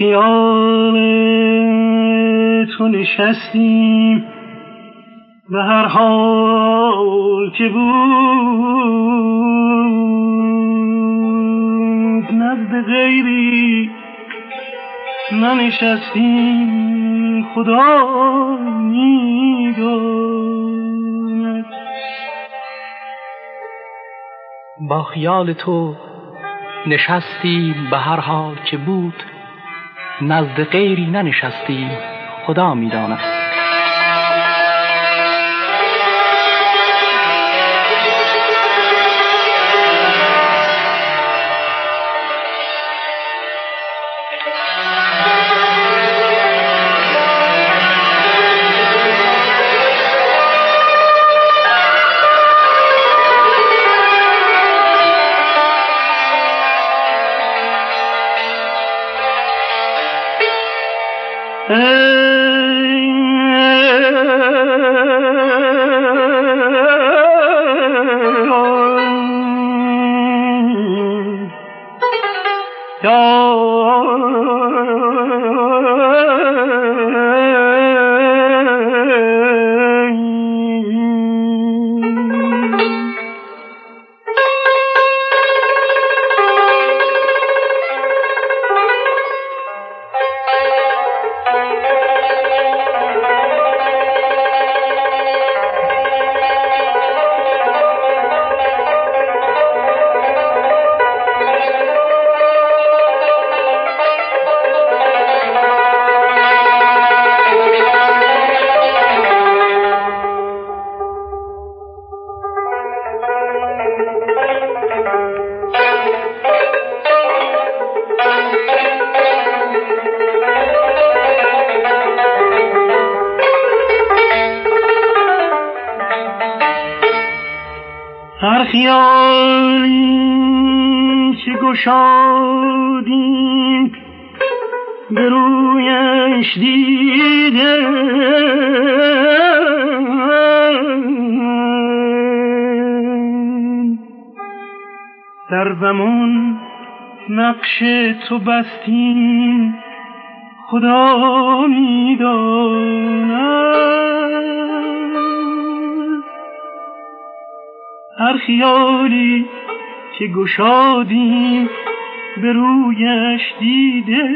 خیال تو نشستیم به هر حال که بود نزد غیری ننشستیم. خدا می‌داند. با خیال تو نشستیم به هر حال که بود نزد غیری ننشستیم. خدا می‌داند. نقش تو بستیم. خدا می‌داند. هر خیالی که گشادیم به رویش دیده.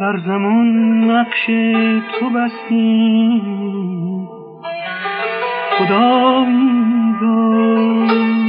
در زمان نقش تو بستیم. خدا می‌داند.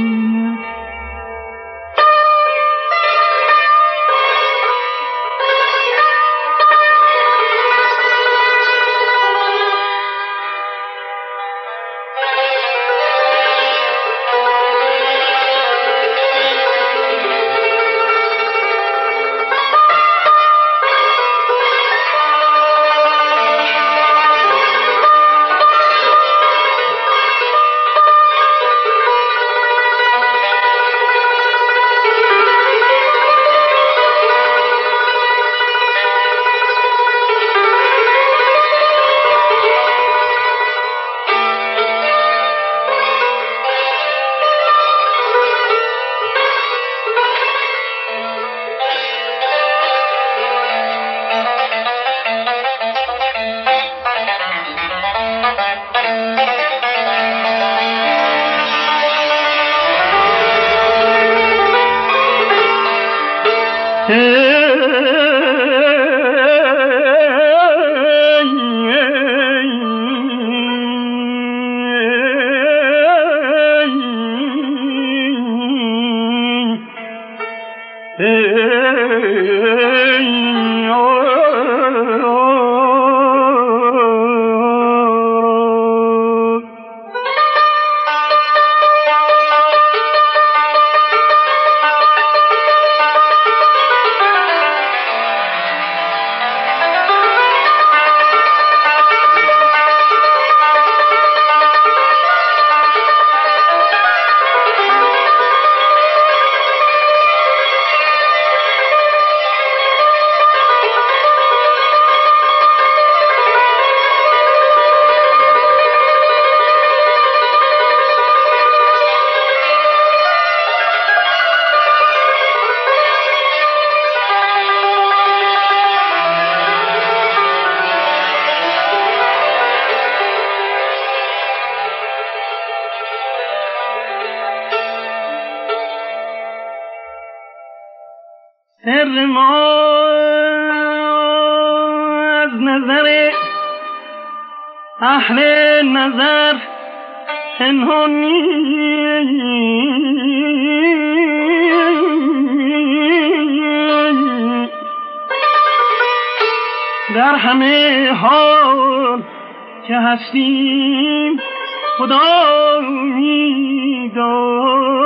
سر ما از نظر اهل نظر پنهانی در همه حال که هستیم خدا می‌داند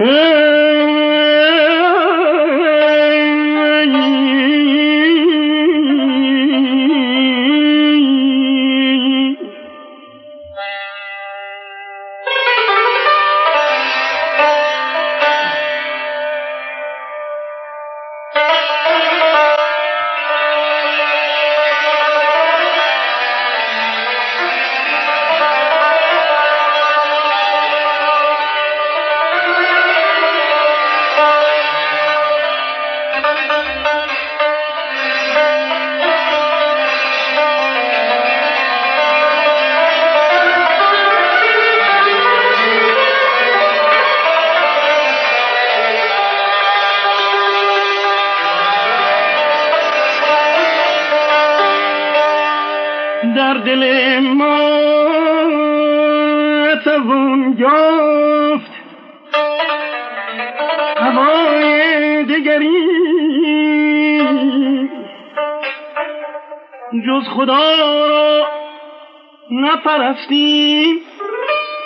إن در دل ما توان یافت. هوای دگری جز خدا را نپرستیم.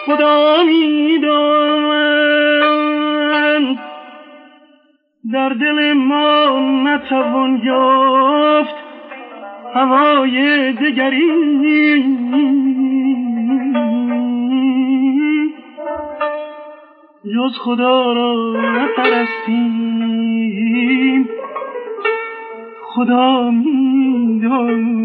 خدا می‌داند. در دل ما نتوان یافت. هوای دگری. جز خدا را نپرستیم. خدا می‌داند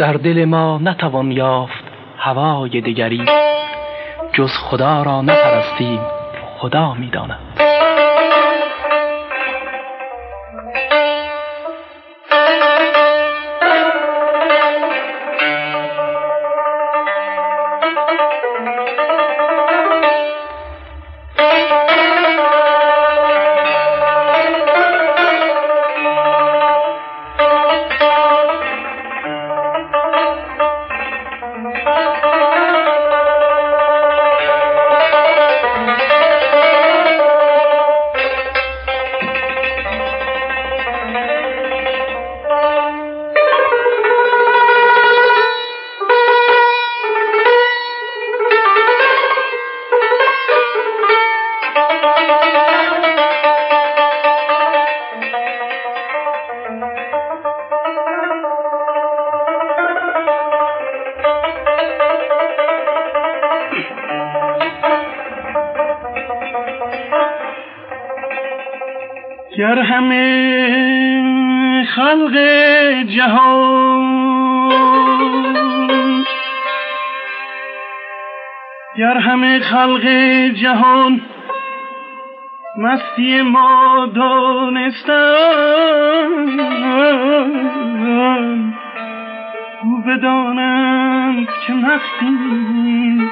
در دل ما نتوان یافت هوای دگری. جز خدا را نپرستیم خدا می‌داند. گر همه خلق جهان گر همه خلق جهان مستی ما دانستن. او بدانند که مستیم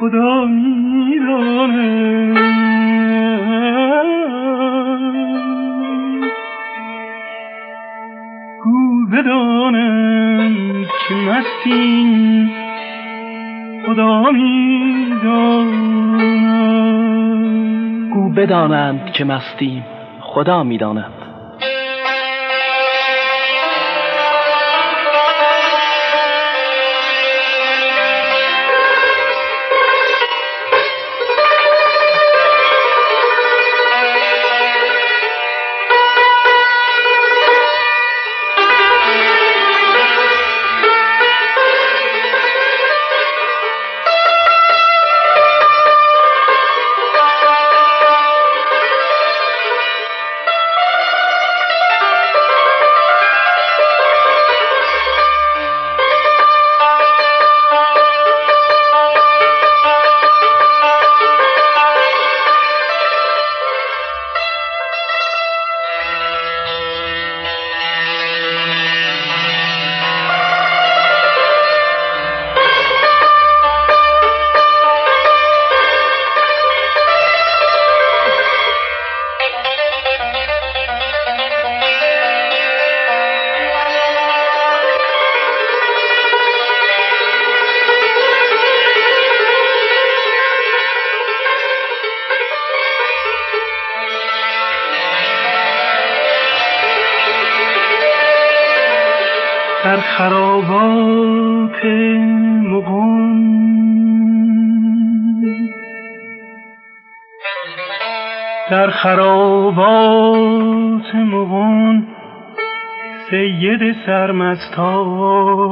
خدا می‌داند. گو بدانند که مستیم خدا می‌داند. گو بدانند که مستیم. خدا می‌داند. خرابات مغان سید سرمستان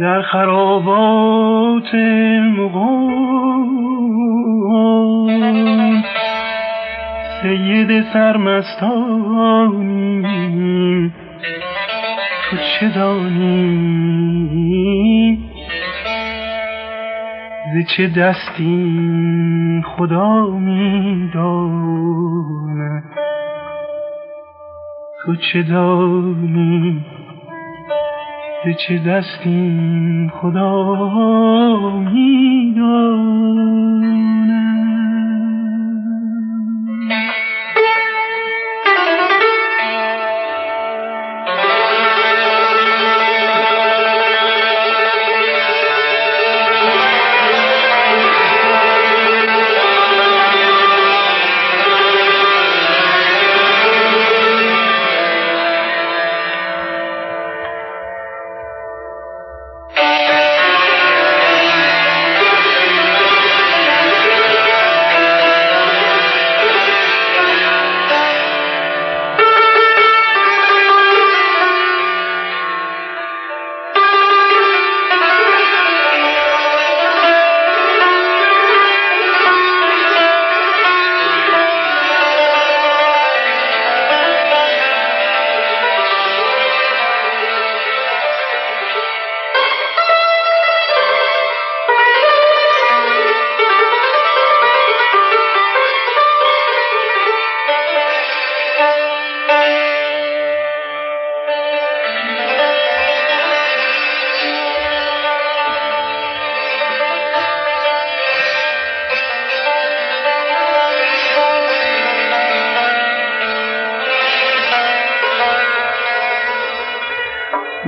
در خرابات مغان سید سرمستانی تو چه دانی؟ ز چه دستی خدا می داند تو چه دانی؟ ز چه دستی خدا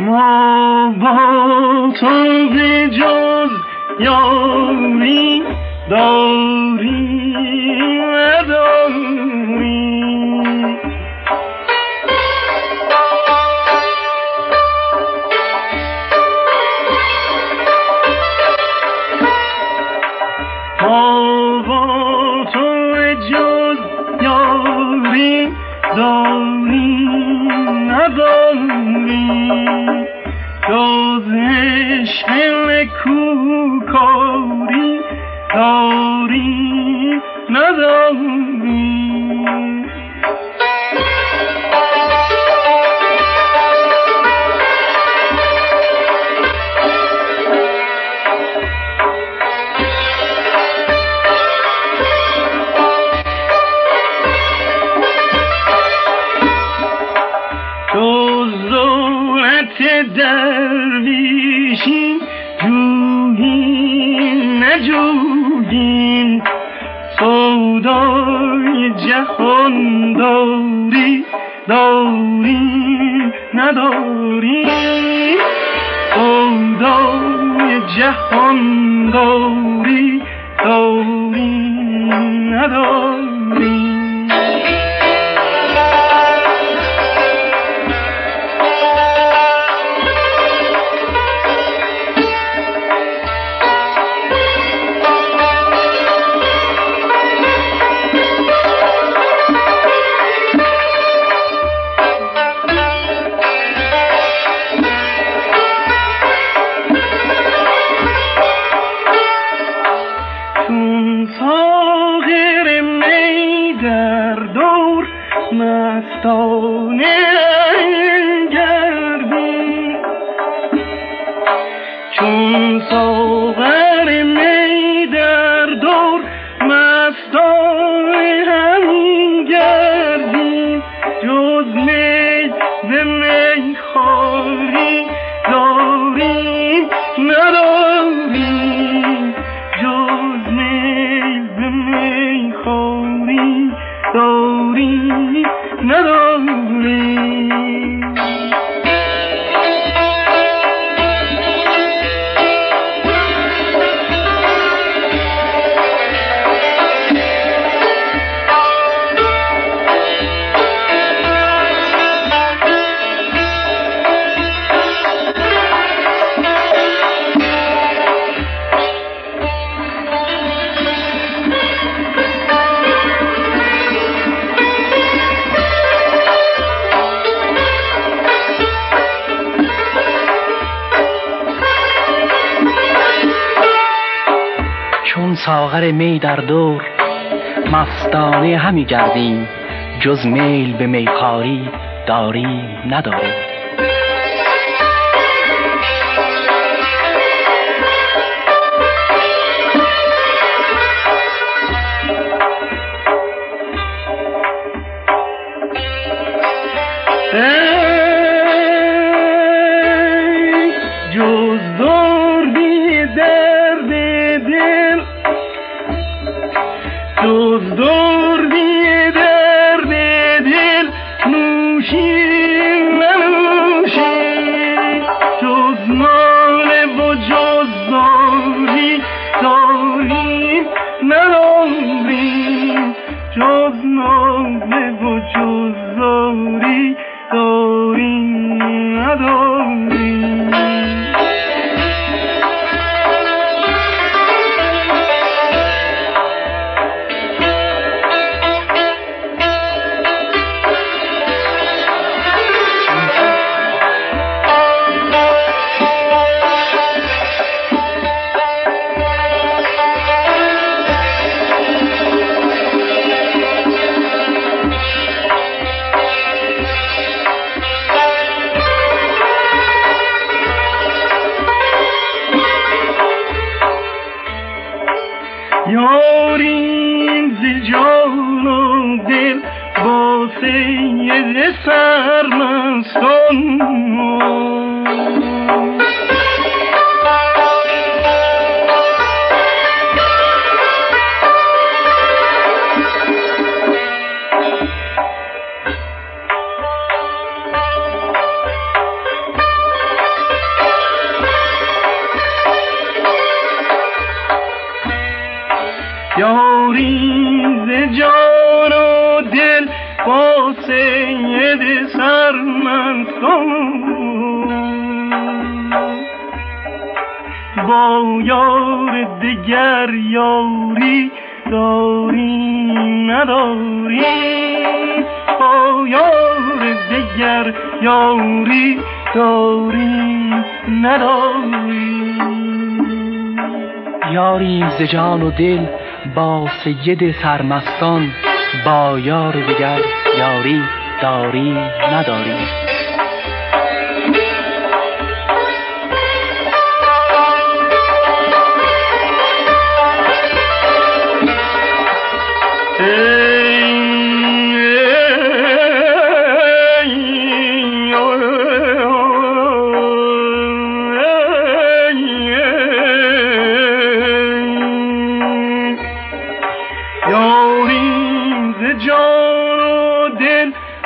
ما با تو به جز یاری ساغر می در دور. مستانه همی گردیم. جز میل به میخاری داریم نداریم. با یار دگر یاری داری نداری با یار دگر یاری داری نداری یاریم ز جان و دل با سید سرمستان با یار دگر یاری داری نداری.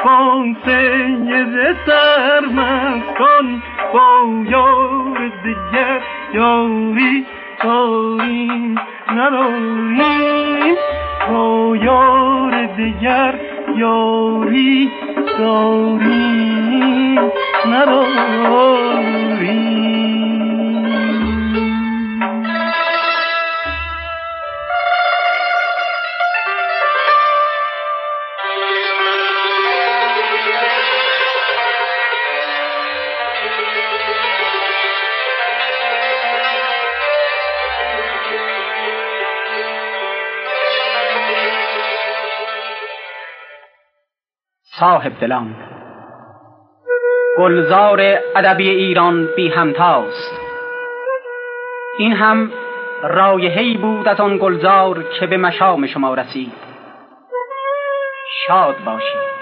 کن سید سرمست کن با یار دیگر یاری داریم نداریم با یار دیگر یاری داریم نداریم صاحب دلان. گلزار ادبی ایران بی همتاست. این هم رایحه‌ای بود از آن گلزار که به مشام شما رسید. شاد باشید.